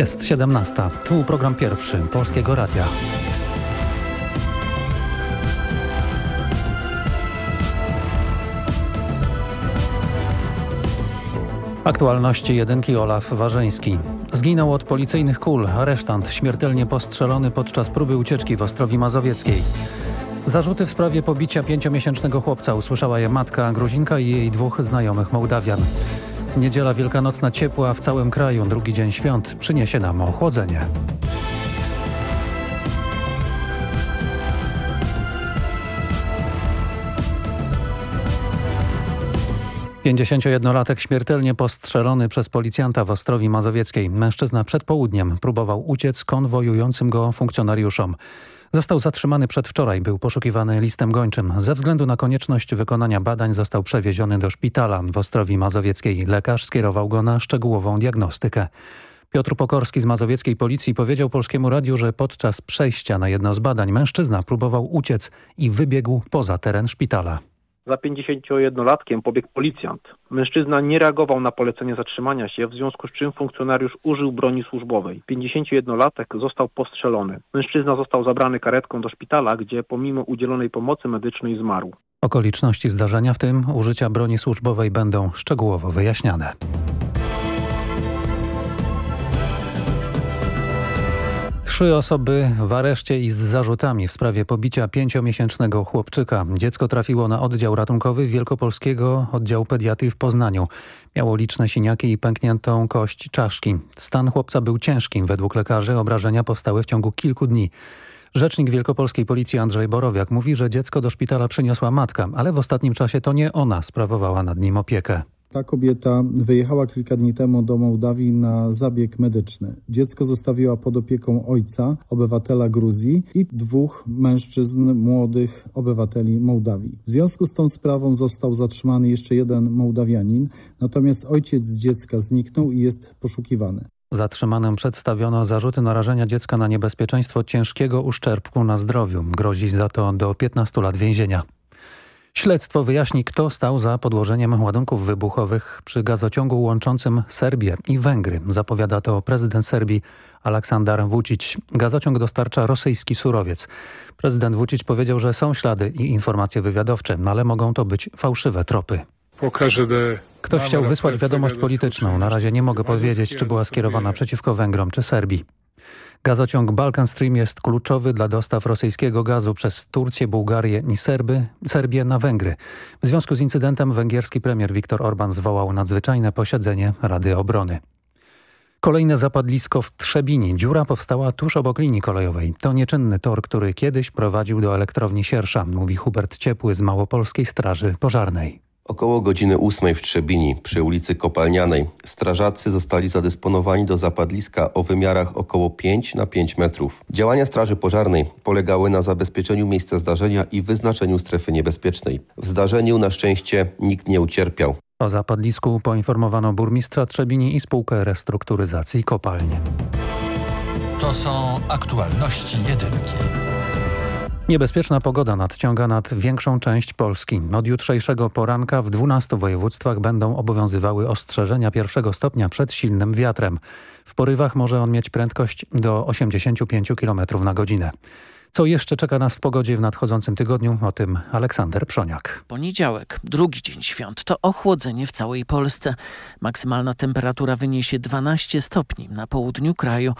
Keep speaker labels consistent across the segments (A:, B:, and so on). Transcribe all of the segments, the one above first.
A: Jest 17. Tu program pierwszy Polskiego Radia. Aktualności jedynki Olaf Warzyński. Zginął od policyjnych kul aresztant śmiertelnie postrzelony podczas próby ucieczki w Ostrowi Mazowieckiej. Zarzuty w sprawie pobicia pięciomiesięcznego chłopca usłyszała je matka Gruzinka i jej dwóch znajomych Mołdawian. Niedziela wielkanocna ciepła w całym kraju, drugi dzień świąt przyniesie nam ochłodzenie. 51-latek śmiertelnie postrzelony przez policjanta w Ostrowi Mazowieckiej. Mężczyzna przed południem próbował uciec konwojującym go funkcjonariuszom. Został zatrzymany przedwczoraj, był poszukiwany listem gończym. Ze względu na konieczność wykonania badań został przewieziony do szpitala w Ostrowi Mazowieckiej. Lekarz skierował go na szczegółową diagnostykę. Piotr Pokorski z Mazowieckiej Policji powiedział Polskiemu Radiu, że podczas przejścia na jedno z badań mężczyzna próbował uciec i wybiegł poza teren szpitala.
B: Za 51-latkiem pobiegł policjant. Mężczyzna nie reagował na polecenie zatrzymania się, w związku z czym funkcjonariusz użył broni służbowej. 51-latek został postrzelony. Mężczyzna został zabrany karetką do szpitala, gdzie pomimo udzielonej pomocy medycznej zmarł.
A: Okoliczności zdarzenia, w tym użycia broni służbowej będą szczegółowo wyjaśniane. Trzy osoby w areszcie i z zarzutami w sprawie pobicia pięciomiesięcznego chłopczyka. Dziecko trafiło na oddział ratunkowy Wielkopolskiego Oddziału Pediatrii w Poznaniu. Miało liczne siniaki i pękniętą kość czaszki. Stan chłopca był ciężki. Według lekarzy obrażenia powstały w ciągu kilku dni. Rzecznik Wielkopolskiej Policji Andrzej Borowiak mówi, że dziecko do szpitala przyniosła matka, ale w ostatnim czasie to nie ona sprawowała nad nim opiekę.
C: Ta kobieta wyjechała kilka dni temu do Mołdawii na zabieg medyczny. Dziecko zostawiła pod opieką ojca, obywatela Gruzji i dwóch mężczyzn młodych obywateli Mołdawii. W związku z tą sprawą został zatrzymany jeszcze jeden Mołdawianin, natomiast ojciec dziecka zniknął i jest poszukiwany.
A: Zatrzymanym przedstawiono zarzuty narażenia dziecka na niebezpieczeństwo ciężkiego uszczerbku na zdrowiu. Grozi za to do 15 lat więzienia. Śledztwo wyjaśni, kto stał za podłożeniem ładunków wybuchowych przy gazociągu łączącym Serbię i Węgry. Zapowiada to prezydent Serbii Aleksandar Vucic. Gazociąg dostarcza rosyjski surowiec. Prezydent Vucic powiedział, że są ślady i informacje wywiadowcze, ale mogą to być fałszywe tropy. Ktoś chciał wysłać wiadomość polityczną. Na razie nie mogę powiedzieć, czy była skierowana przeciwko Węgrom czy Serbii. Gazociąg Balkan Stream jest kluczowy dla dostaw rosyjskiego gazu przez Turcję, Bułgarię i Serby, Serbię na Węgry. W związku z incydentem węgierski premier Viktor Orban zwołał nadzwyczajne posiedzenie Rady Obrony. Kolejne zapadlisko w Trzebini. Dziura powstała tuż obok linii kolejowej. To nieczynny tor, który kiedyś prowadził do elektrowni Siersza, mówi Hubert Ciepły z Małopolskiej Straży Pożarnej.
D: Około godziny ósmej w Trzebini przy ulicy Kopalnianej strażacy zostali zadysponowani do zapadliska o wymiarach około 5 na 5 metrów. Działania Straży Pożarnej polegały na zabezpieczeniu miejsca zdarzenia i wyznaczeniu strefy niebezpiecznej. W zdarzeniu na szczęście nikt nie ucierpiał.
A: O zapadlisku poinformowano burmistrza Trzebini i spółkę restrukturyzacji kopalni.
E: To są aktualności jedynki.
A: Niebezpieczna pogoda nadciąga nad większą część Polski. Od jutrzejszego poranka w 12 województwach będą obowiązywały ostrzeżenia pierwszego stopnia przed silnym wiatrem. W porywach może on mieć prędkość do 85 km na godzinę. Co jeszcze czeka nas w pogodzie w nadchodzącym tygodniu? O tym Aleksander Przoniak.
F: Poniedziałek, drugi dzień świąt, to ochłodzenie w całej Polsce. Maksymalna temperatura wyniesie 12 stopni na południu kraju.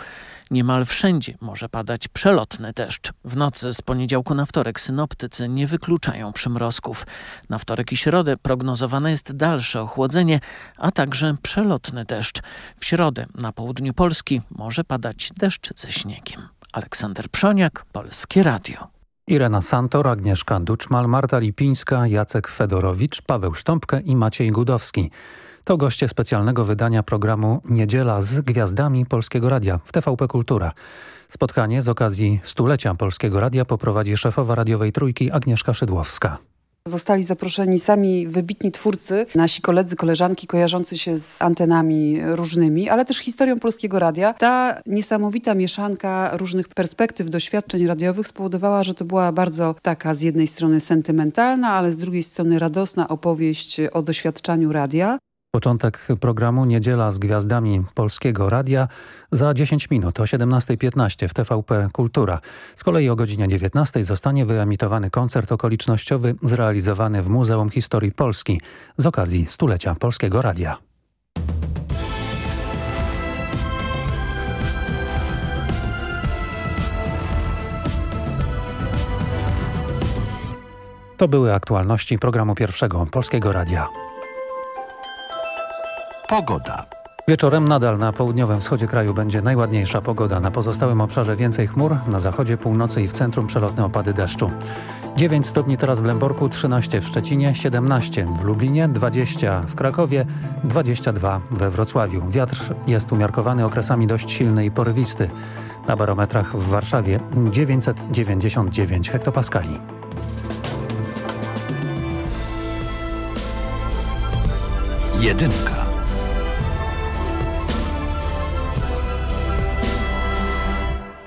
F: Niemal wszędzie może padać przelotny deszcz. W nocy z poniedziałku na wtorek synoptycy nie wykluczają przymrozków. Na wtorek i środę prognozowane jest dalsze ochłodzenie, a także przelotny deszcz. W środę na południu Polski może padać deszcz ze śniegiem. Aleksander Przoniak, Polskie Radio.
A: Irena Santor, Agnieszka Duczmal, Marta Lipińska, Jacek Fedorowicz, Paweł Sztąpkę i Maciej Gudowski. To goście specjalnego wydania programu Niedziela z Gwiazdami Polskiego Radia w TVP Kultura. Spotkanie z okazji stulecia Polskiego Radia poprowadzi szefowa radiowej trójki Agnieszka Szydłowska.
G: Zostali zaproszeni sami wybitni twórcy, nasi koledzy, koleżanki kojarzący się z antenami różnymi, ale też historią Polskiego Radia. Ta niesamowita mieszanka różnych perspektyw, doświadczeń radiowych spowodowała, że to była bardzo taka z jednej strony sentymentalna, ale z drugiej strony radosna opowieść o doświadczaniu radia.
A: Początek programu Niedziela z Gwiazdami Polskiego Radia za 10 minut o 17.15 w TVP Kultura. Z kolei o godzinie 19 zostanie wyemitowany koncert okolicznościowy zrealizowany w Muzeum Historii Polski z okazji stulecia Polskiego Radia. To były aktualności programu pierwszego Polskiego Radia.
H: Pogoda.
A: Wieczorem nadal na południowym wschodzie kraju będzie najładniejsza pogoda. Na pozostałym obszarze więcej chmur, na zachodzie, północy i w centrum przelotne opady deszczu. 9 stopni teraz w Lęborku, 13 w Szczecinie, 17 w Lublinie, 20 w Krakowie, 22 we Wrocławiu. Wiatr jest umiarkowany okresami dość silny i porywisty. Na barometrach w Warszawie 999 hektopaskali.
H: Jedynka.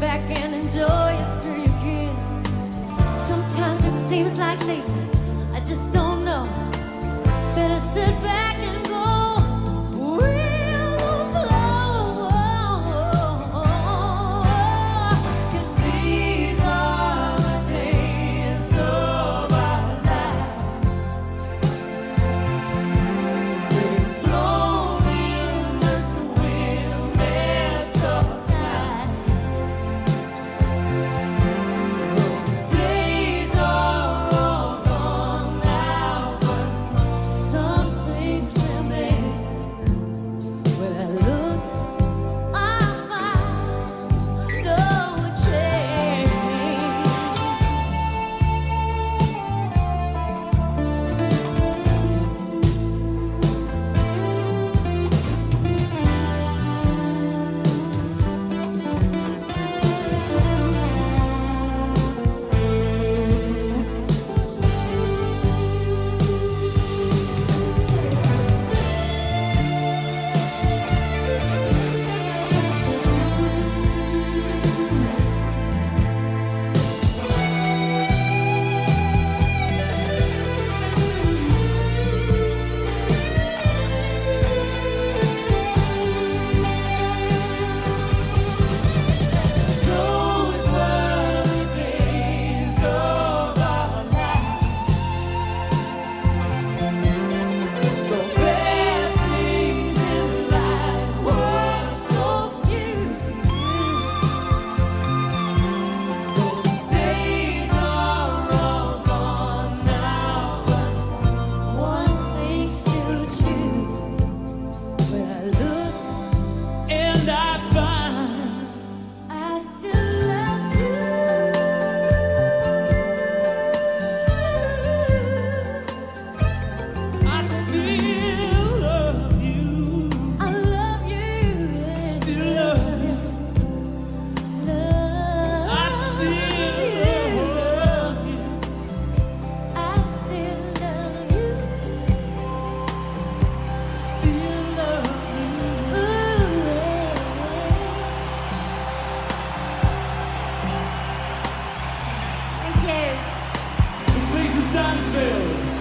I: back in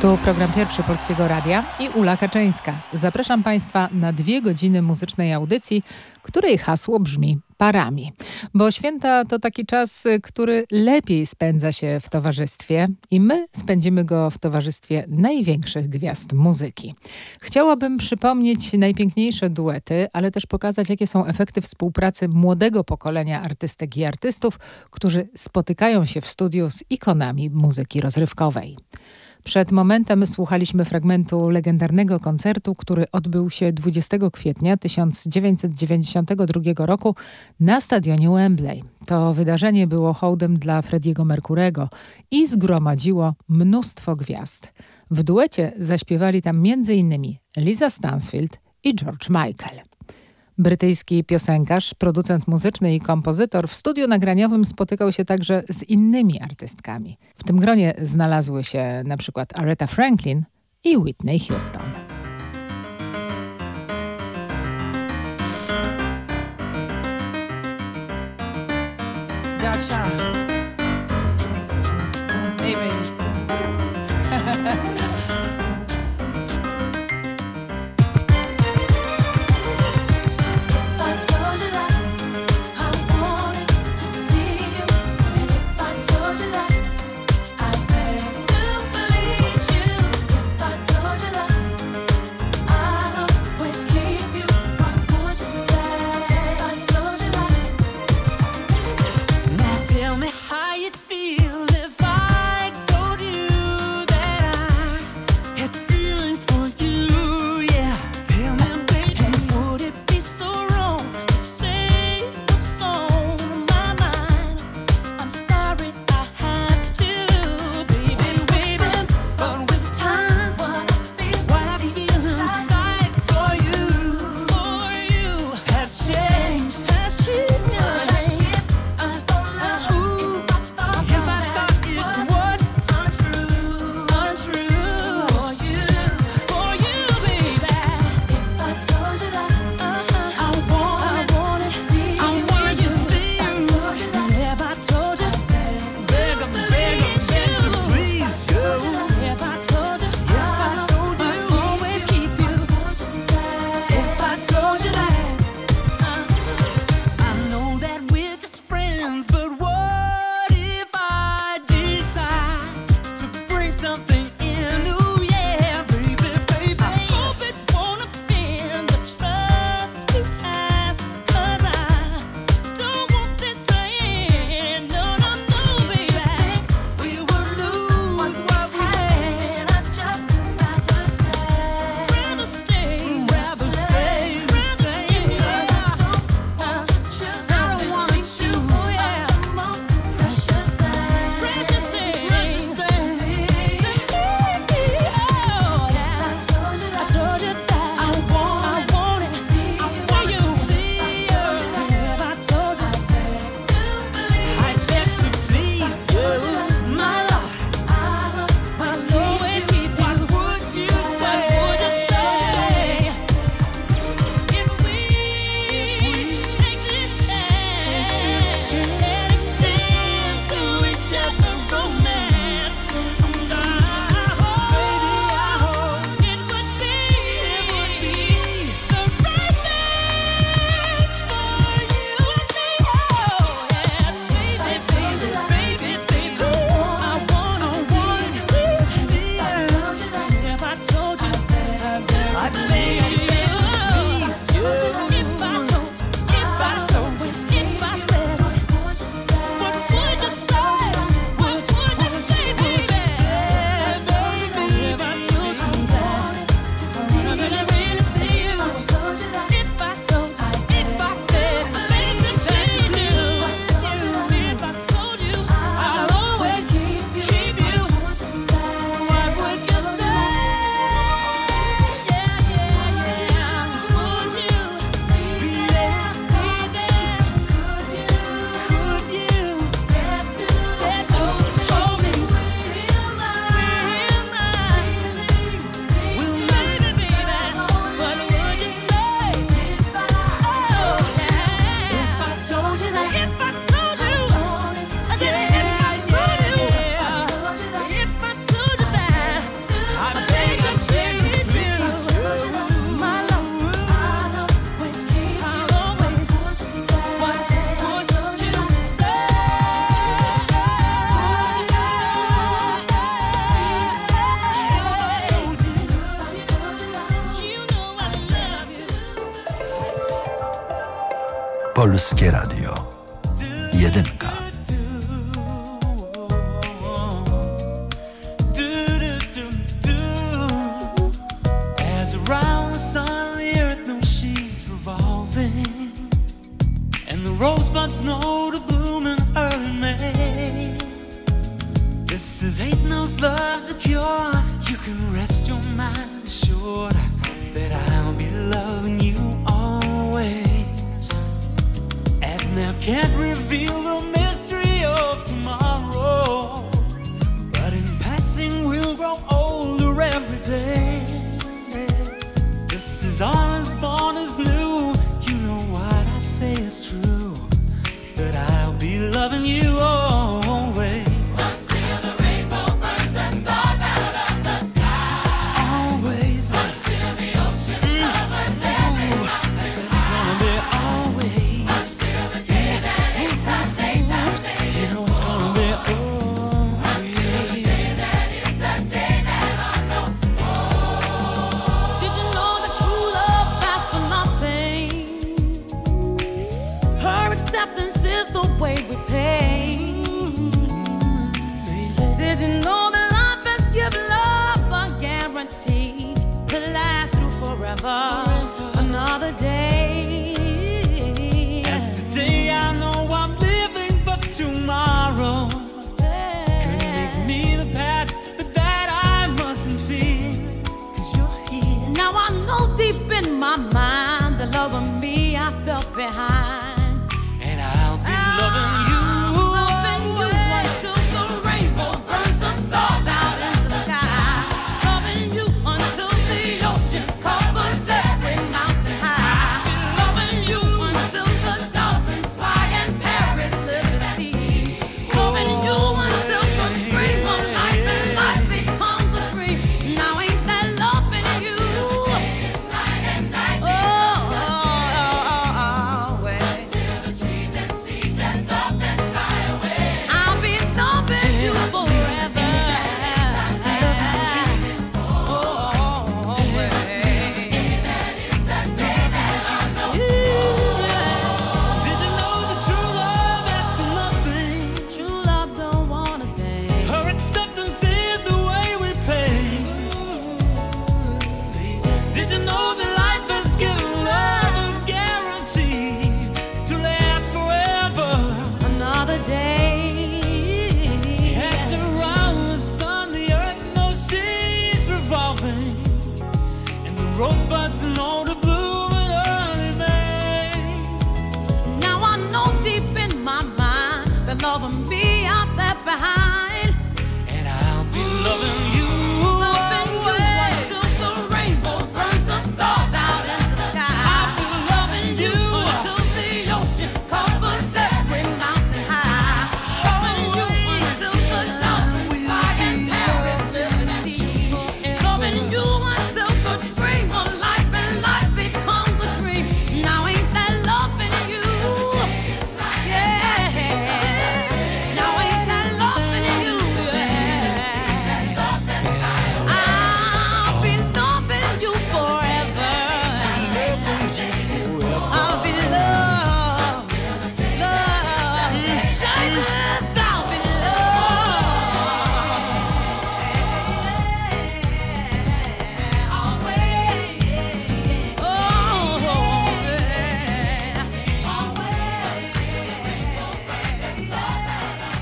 J: Tu program pierwszy Polskiego Radia i Ula Kaczyńska. Zapraszam Państwa na dwie godziny muzycznej audycji, której hasło brzmi parami. Bo święta to taki czas, który lepiej spędza się w towarzystwie i my spędzimy go w towarzystwie największych gwiazd muzyki. Chciałabym przypomnieć najpiękniejsze duety, ale też pokazać, jakie są efekty współpracy młodego pokolenia artystek i artystów, którzy spotykają się w studiu z ikonami muzyki rozrywkowej. Przed momentem słuchaliśmy fragmentu legendarnego koncertu, który odbył się 20 kwietnia 1992 roku na stadionie Wembley. To wydarzenie było hołdem dla Frediego Mercurego i zgromadziło mnóstwo gwiazd. W duecie zaśpiewali tam m.in. Lisa Stansfield i George Michael. Brytyjski piosenkarz, producent muzyczny i kompozytor w studiu nagraniowym spotykał się także z innymi artystkami. W tym gronie znalazły się na przykład Aretha Franklin i Whitney Houston.
K: Dacha.
H: mind.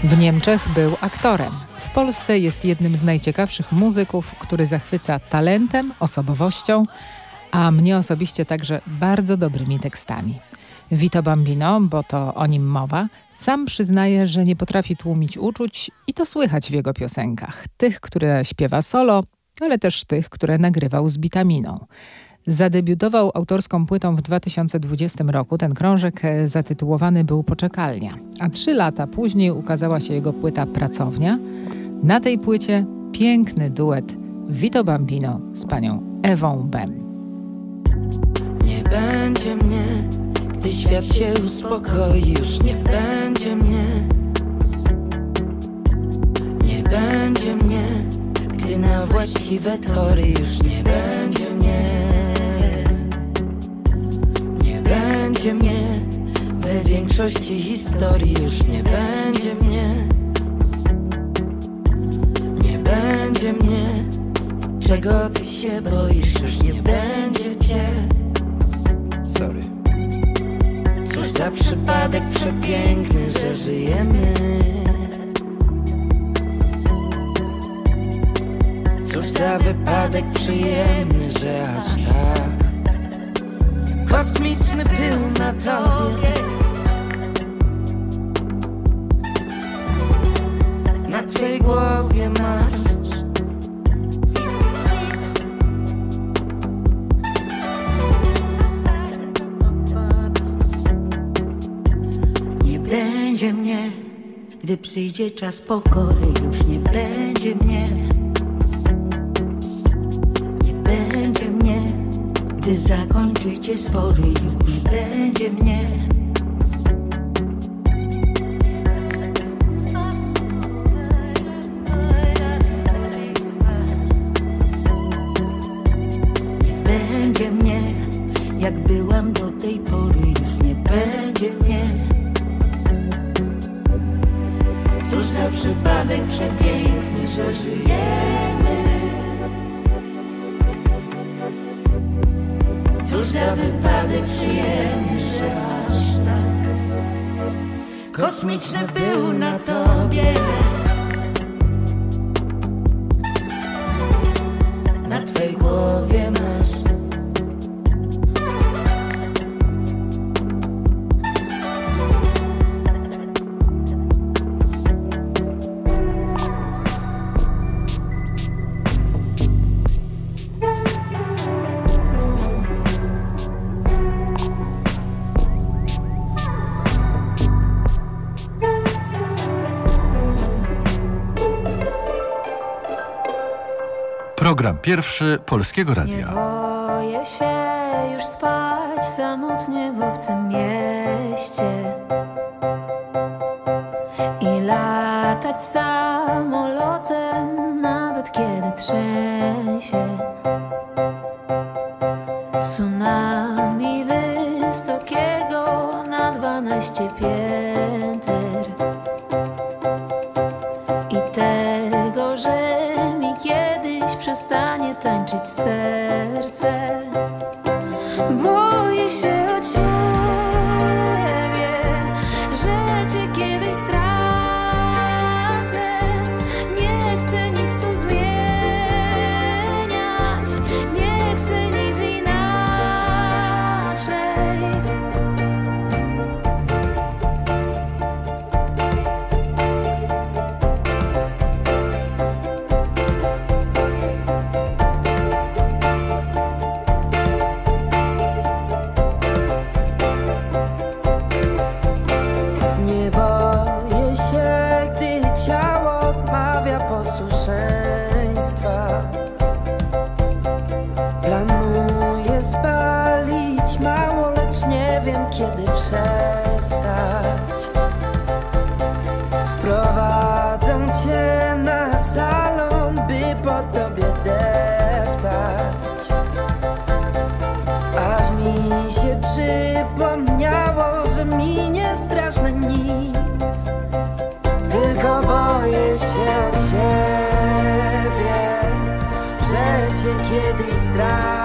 J: W Niemczech był aktorem. W Polsce jest jednym z najciekawszych muzyków, który zachwyca talentem, osobowością, a mnie osobiście także bardzo dobrymi tekstami. Vito Bambino, bo to o nim mowa, sam przyznaje, że nie potrafi tłumić uczuć i to słychać w jego piosenkach. Tych, które śpiewa solo, ale też tych, które nagrywał z bitaminą. Zadebiutował autorską płytą w 2020 roku. Ten krążek e, zatytułowany był Poczekalnia, a trzy lata później ukazała się jego płyta Pracownia. Na tej płycie piękny duet Vito Bambino z panią Ewą Bem.
L: Nie będzie mnie, gdy świat się uspokoi, już nie będzie mnie. Nie będzie mnie, gdy na właściwe tory już nie będzie mnie będzie mnie
M: We większości historii już nie będzie mnie. Nie będzie mnie. Czego ty się boisz, już nie będzie cię. Sorry. Cóż za przypadek przepiękny, że żyjemy. Cóż za wypadek przyjemny, że aż tak. Kosmiczny był na tobie. Na twej głowie masz. Nie będzie mnie Gdy przyjdzie czas pokory. Już nie będzie mnie. Nie będzie Gdy zakończycie spory Już będzie mnie. Nie będzie mnie. Jak byłam do tej pory Już nie będzie mnie. Cóż za przypadek przepiękny, że żyjemy Kosmiczny był na tobie
E: pierwszy Polskiego
K: Nie
E: Radia.
K: boję się już spać samotnie w obcym mieście I latać samolotem nawet kiedy trzęsie cię kiedyś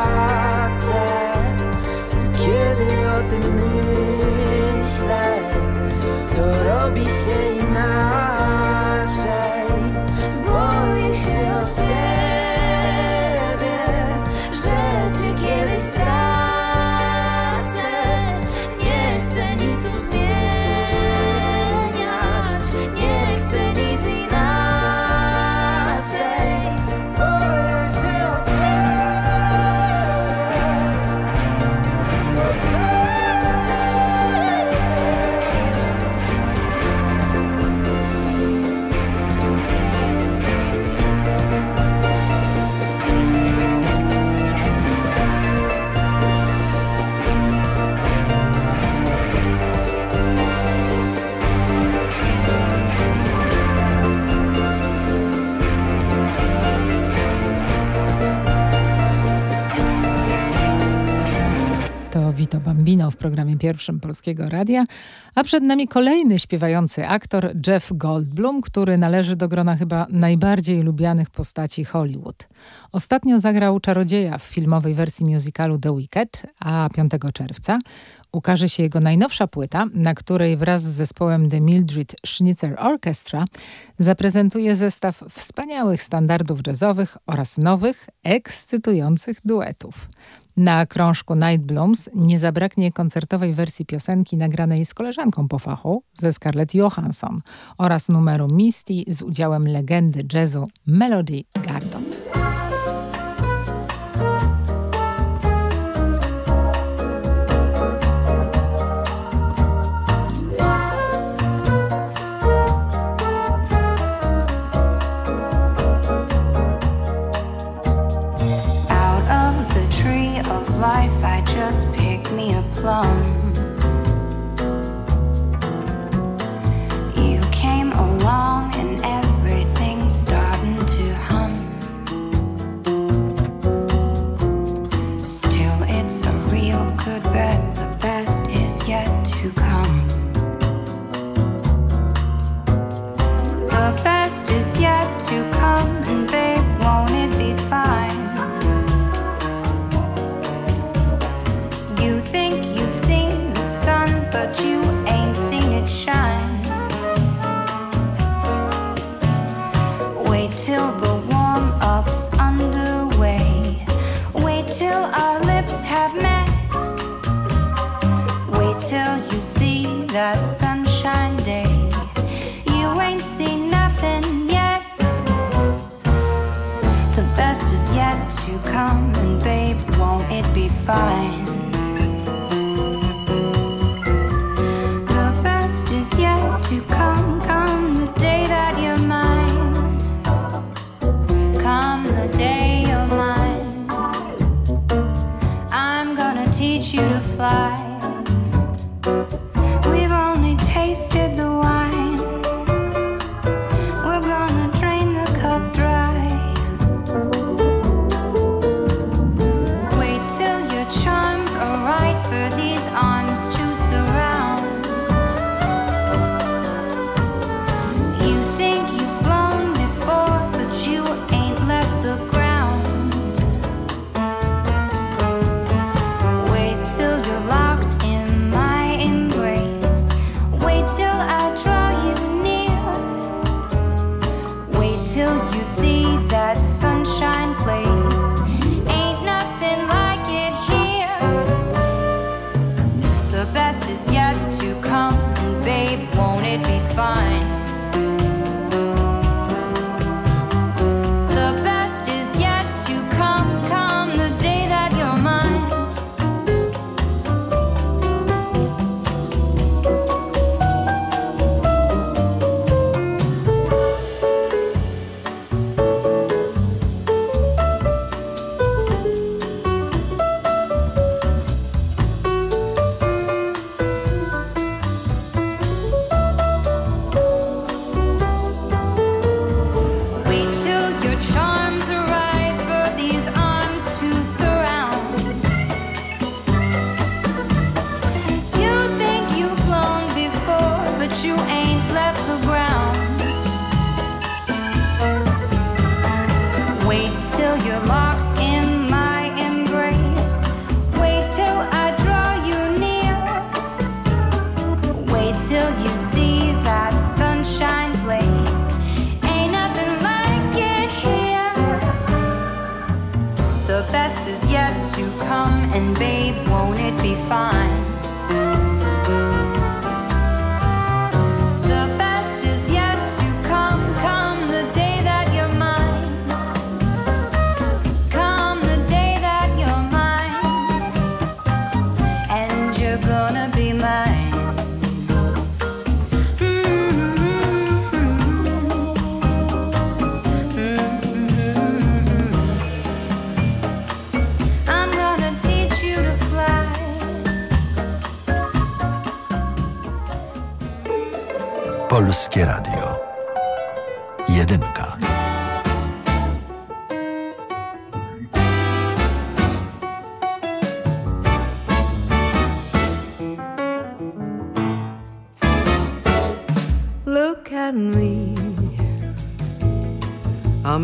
J: pierwszym Polskiego Radia, a przed nami kolejny śpiewający aktor Jeff Goldblum, który należy do grona chyba najbardziej lubianych postaci Hollywood. Ostatnio zagrał czarodzieja w filmowej wersji musicalu The Wicked, a 5 czerwca ukaże się jego najnowsza płyta, na której wraz z zespołem The Mildred Schnitzer Orchestra zaprezentuje zestaw wspaniałych standardów jazzowych oraz nowych, ekscytujących duetów. Na krążku Night Blooms nie zabraknie koncertowej wersji piosenki nagranej z koleżanką po fachu ze Scarlett Johansson oraz numeru Misty z udziałem legendy jazzu Melody Gardot.
N: is yet to come, and they won't.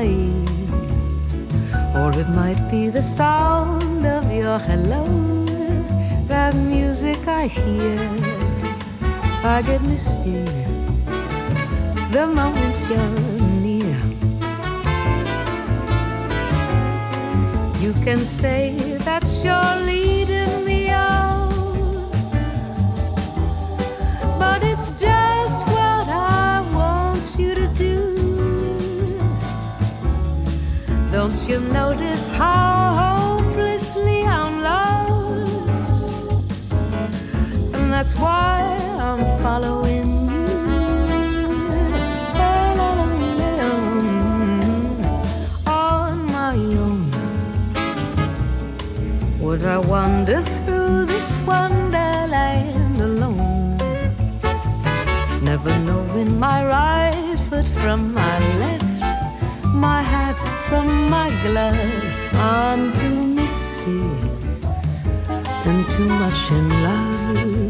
L: begin to play. Or it might be the sound of your hello, that music I hear. I get misty the moment you're near. You can say that you're leading me on, but it's just you notice how hopelessly I'm lost? And that's why I'm following on my own. Would I wander through this wonderland alone? Never knowing my right foot from my left, my hat from my glove. I'm too misty and too much in love.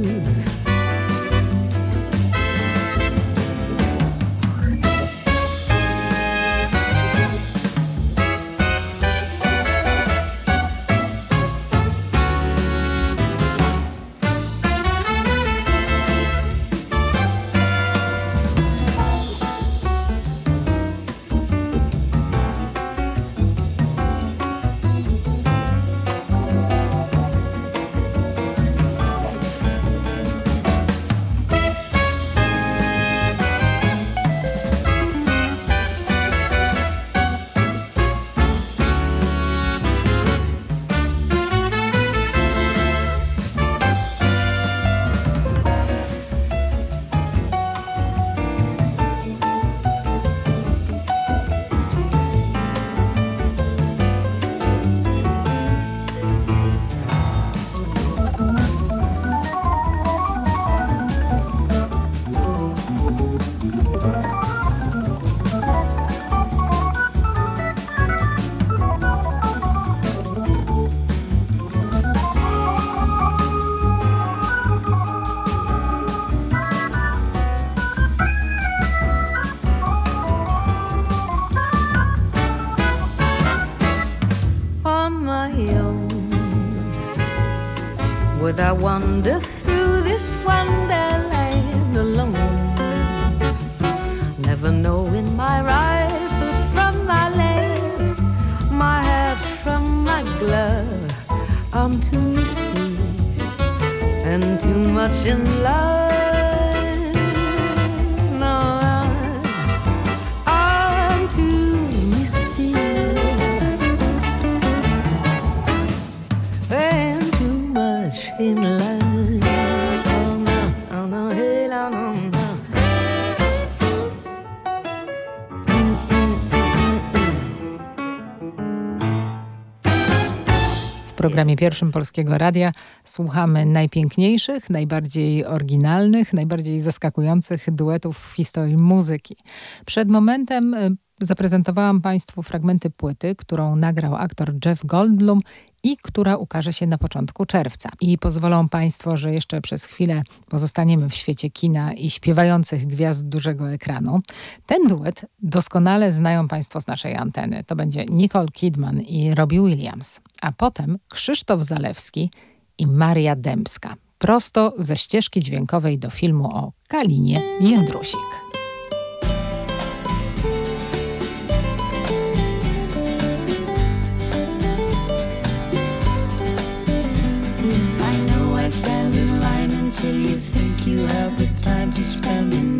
L: I
J: pierwszym Polskiego Radia słuchamy najpiękniejszych, najbardziej oryginalnych, najbardziej zaskakujących duetów w historii muzyki. Przed momentem y, zaprezentowałam Państwu fragmenty płyty, którą nagrał aktor Jeff Goldblum i która ukaże się na początku czerwca. I pozwolą Państwo, że jeszcze przez chwilę pozostaniemy w świecie kina i śpiewających gwiazd dużego ekranu. Ten duet doskonale znają Państwo z naszej anteny. To będzie Nicole Kidman i Robbie Williams, a potem Krzysztof Zalewski i Maria Dębska. Prosto ze ścieżki dźwiękowej do filmu o Kalinie Jędrusik.
K: In you think you have the time to spend an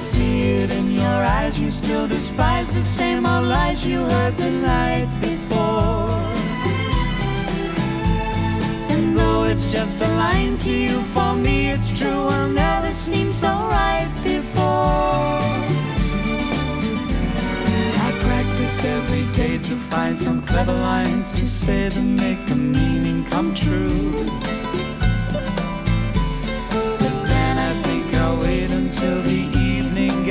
H: See it in your eyes, you still despise the same old lies you heard the night before. And though it's just a line to you, for me it's true, will never seem so right before. I practice every day to find some clever lines to say to make the meaning come true. But then I think I'll wait until the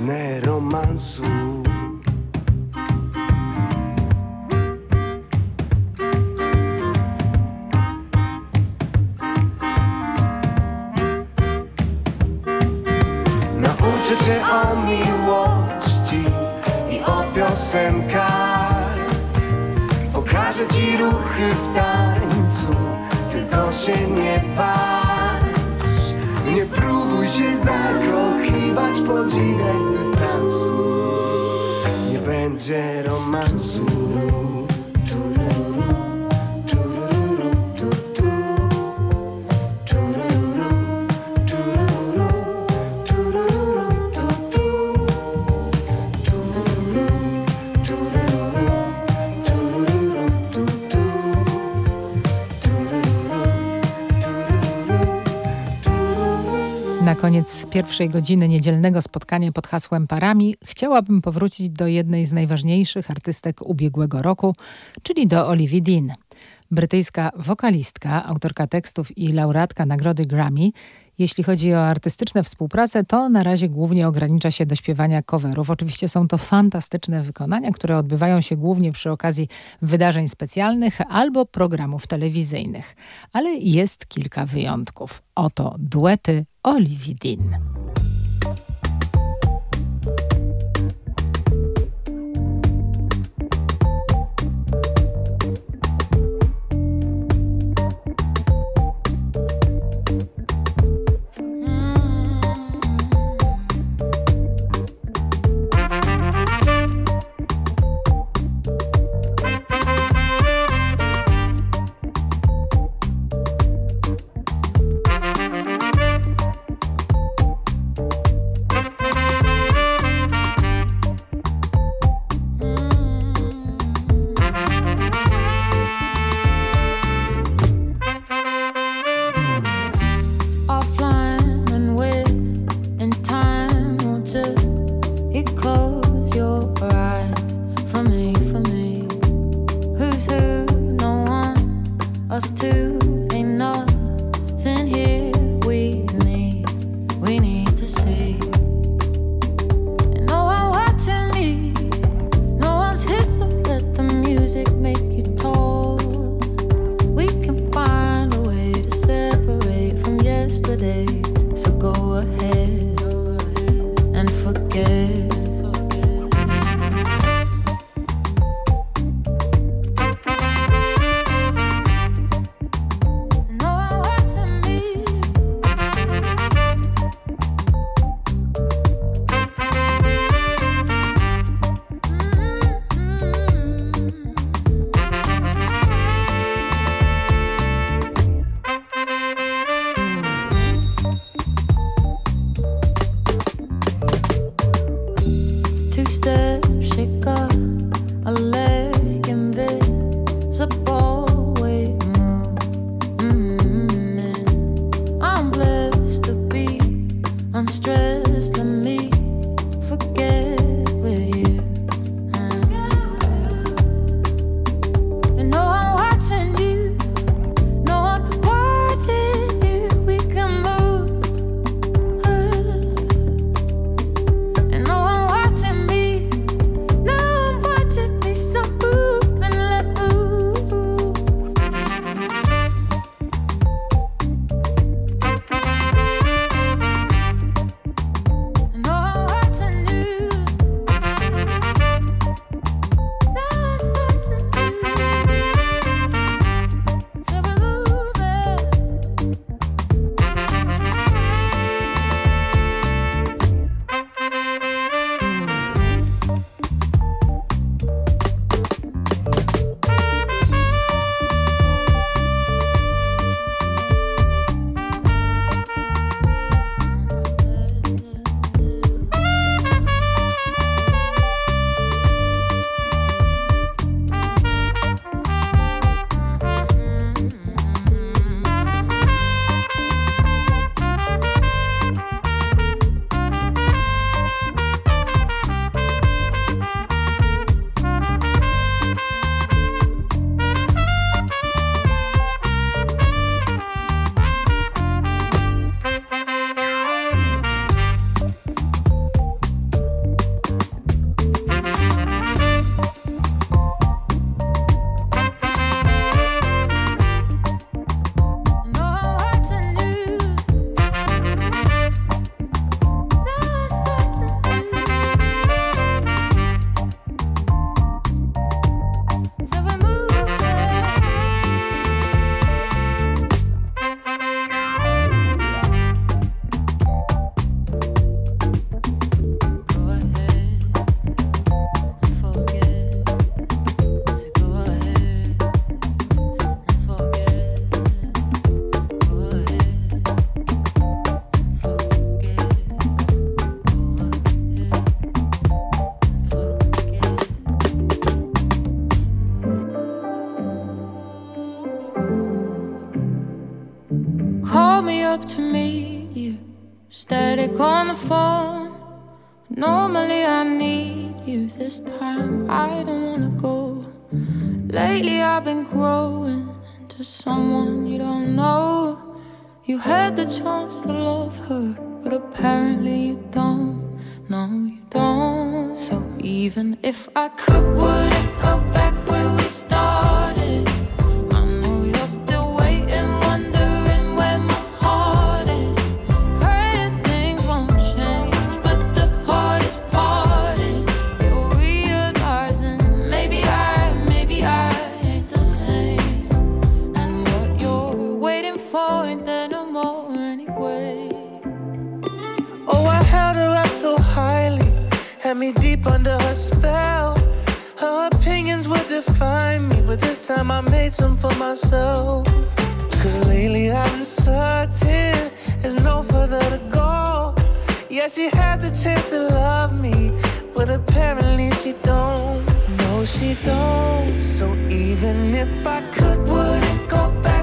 O: nero romansu
K: azul. Pierwszej godziny niedzielnego spotkania pod hasłem Parami chciałabym powrócić do jednej z najważniejszych artystek ubiegłego roku, czyli do Olivia Dean. Brytyjska wokalistka, autorka tekstów i laureatka nagrody Grammy. Jeśli chodzi o artystyczne współprace, to na razie głównie ogranicza się do śpiewania coverów. Oczywiście są to fantastyczne wykonania, które odbywają się głównie przy okazji wydarzeń specjalnych albo programów telewizyjnych. Ale jest kilka wyjątków. Oto duety Olivia Dean. this time I don't wanna go. Lately I've been growing into someone you don't know. You had the chance to love her, but apparently you don't. No, you don't. So even if I could, would I go back where we started?
P: time I made some for myself. Cause lately I've been certain there's no further to go. Yeah, she had the chance to love me, but apparently she don't. No, she don't. So even if I could, would it go back?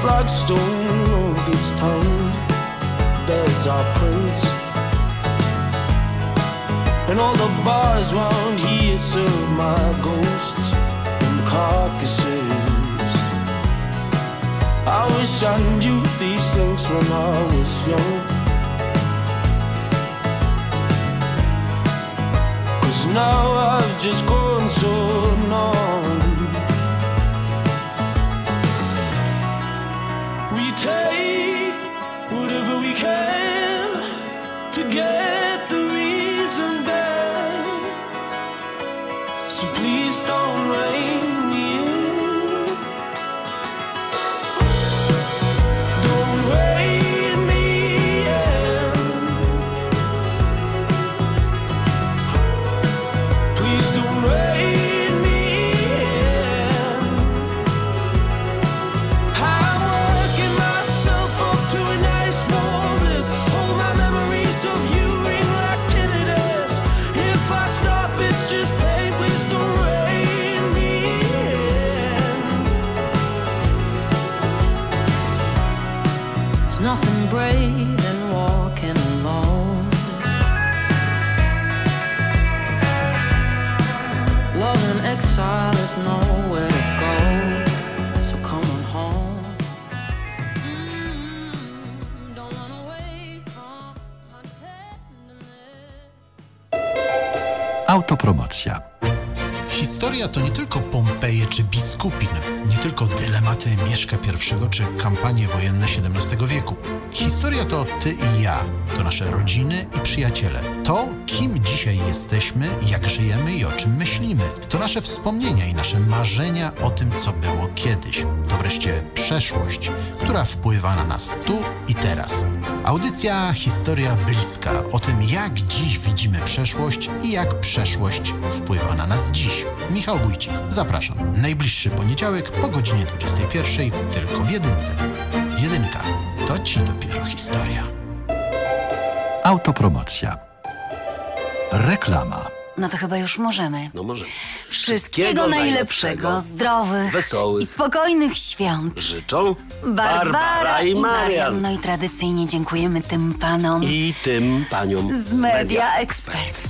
H: flagstone of his tongue bears our prints. And all the bars round here serve my ghosts and carcasses. I wish I knew these things when I was young. Cause now I've just grown.
Q: Czy Biskupin, nie tylko dylematy Mieszka I czy kampanie wojenne XVII wieku. To ty i ja, to nasze rodziny i przyjaciele. To, kim dzisiaj jesteśmy, jak żyjemy i o czym myślimy. To nasze wspomnienia i nasze marzenia o tym, co było kiedyś. To wreszcie przeszłość, która wpływa na nas tu i teraz. Audycja Historia Bliska o tym, jak dziś widzimy przeszłość i jak przeszłość wpływa na nas dziś. Michał Wójcik, zapraszam. Najbliższy poniedziałek po godzinie 21, tylko w jedynce. Jedynka, to ci dopiero historia.
E: Autopromocja. Reklama.
R: No to chyba już możemy.
S: No może.
R: Wszystkiego najlepszego, zdrowych
S: wesołych
R: i spokojnych świąt.
S: Życzą
R: Barbara,
S: i Marian.
R: No i tradycyjnie dziękujemy tym panom
S: I tym paniom
R: z Media Expert.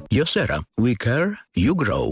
T: Josera. We care, you grow.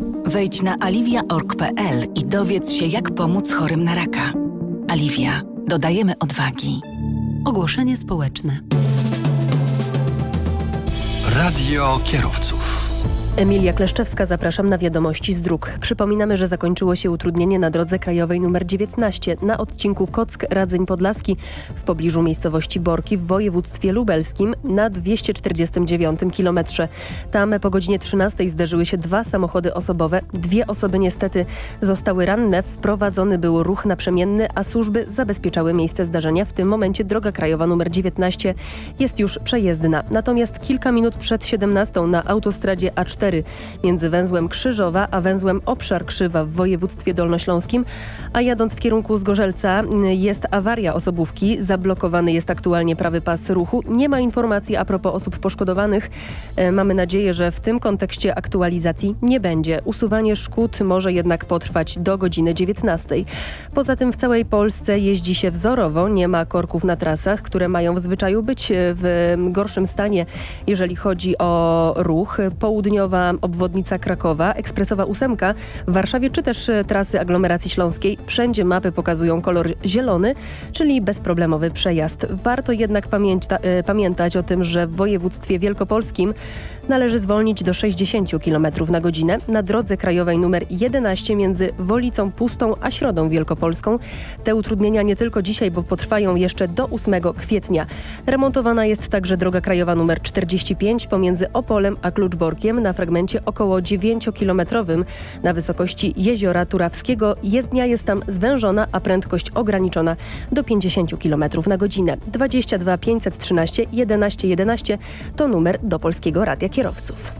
U: Wejdź na aliwia.org.pl i dowiedz się, jak pomóc chorym na raka. Aliwia. Dodajemy odwagi. Ogłoszenie społeczne.
E: Radio kierowców.
V: Emilia Kleszczewska, zapraszam na wiadomości z dróg. Przypominamy, że zakończyło się utrudnienie na drodze krajowej nr 19 na odcinku Kock-Radzeń Podlaski w pobliżu miejscowości Borki w województwie lubelskim na 249 km. Tam po godzinie 13 zdarzyły się dwa samochody osobowe. Dwie osoby niestety zostały ranne. Wprowadzony był ruch naprzemienny, a służby zabezpieczały miejsce zdarzenia. W tym momencie droga krajowa nr 19 jest już przejezdna. Natomiast kilka minut przed 17 na autostradzie A4 4 między węzłem Krzyżowa a węzłem Obszar Krzywa w województwie dolnośląskim, a jadąc w kierunku Zgorzelca jest awaria osobówki, zablokowany jest aktualnie prawy pas ruchu. Nie ma informacji a propos osób poszkodowanych. E, Mamy nadzieję, że w tym kontekście aktualizacji nie będzie. Usuwanie szkód może jednak potrwać do godziny 19. Poza tym w całej Polsce jeździ się wzorowo, nie ma korków na trasach, które mają w zwyczaju być e, w gorszym stanie, jeżeli chodzi o ruch. Obwodnica Krakowa, ekspresowa ósemka w Warszawie, czy też e, trasy aglomeracji śląskiej. Wszędzie mapy pokazują kolor zielony, czyli bezproblemowy przejazd. Warto jednak e, pamiętać o tym, że w województwie wielkopolskim należy zwolnić do 60 km na godzinę na drodze krajowej nr 11 między Wolicą Pustą a Środą Wielkopolską. Te utrudnienia nie tylko dzisiaj, bo potrwają jeszcze do 8 kwietnia. Remontowana jest także droga krajowa nr 45 pomiędzy Opolem a Kluczborkiem na fragmencie około 9-kilometrowym na wysokości Jeziora Turawskiego. Jezdnia jest tam zwężona, a prędkość ograniczona do 50 km na godzinę. 22 513 11 11 to numer do Polskiego Radia Kierowców.